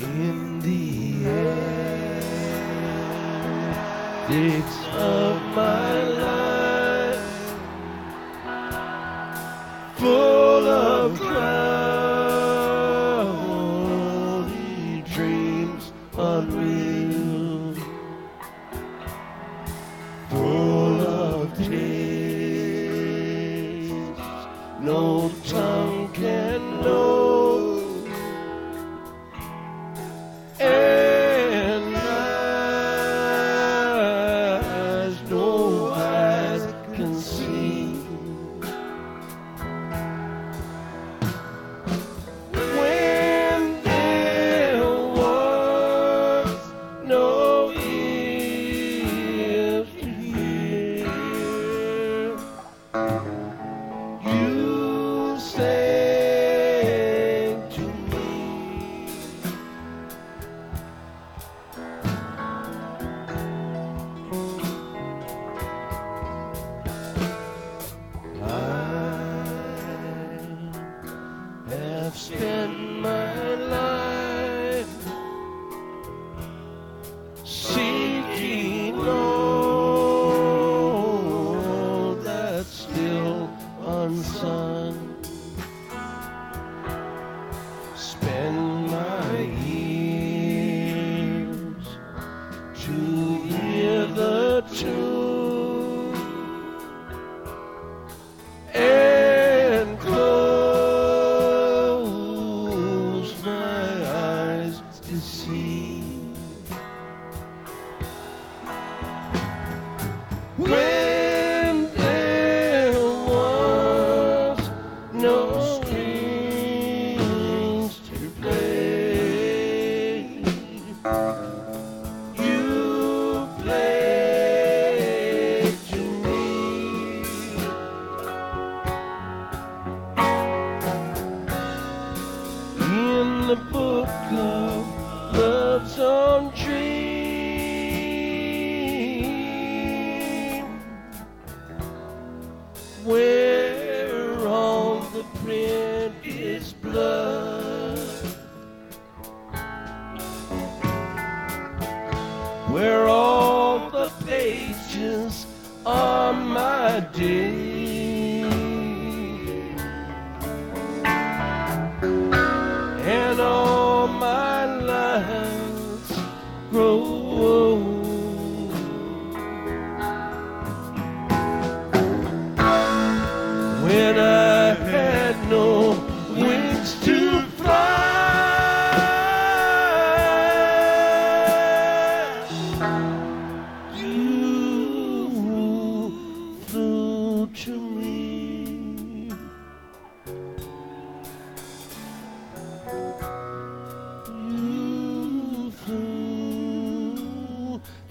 in the air days of my life. Full of cloudy dreams unreal. Full of days no time. some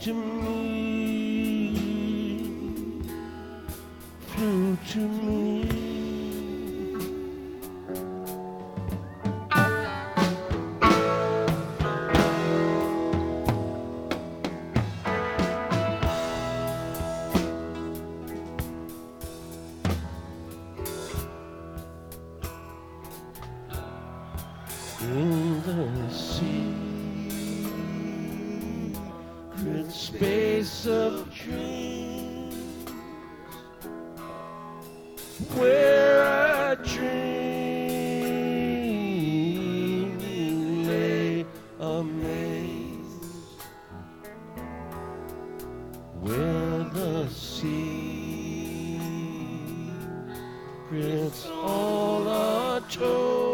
to me, flew to me. in the sea sacred space of dreams where I dream lay amazed where the secrets all are told.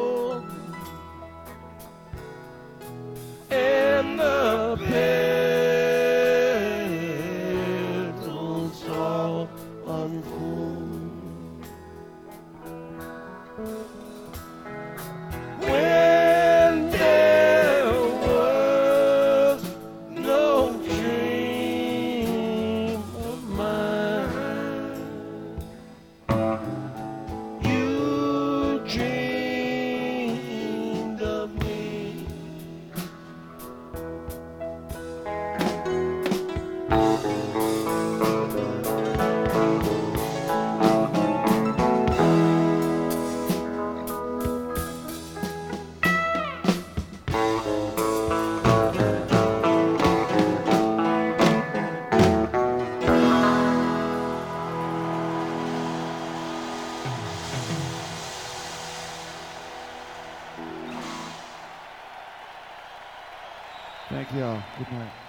Thank you all. Good night.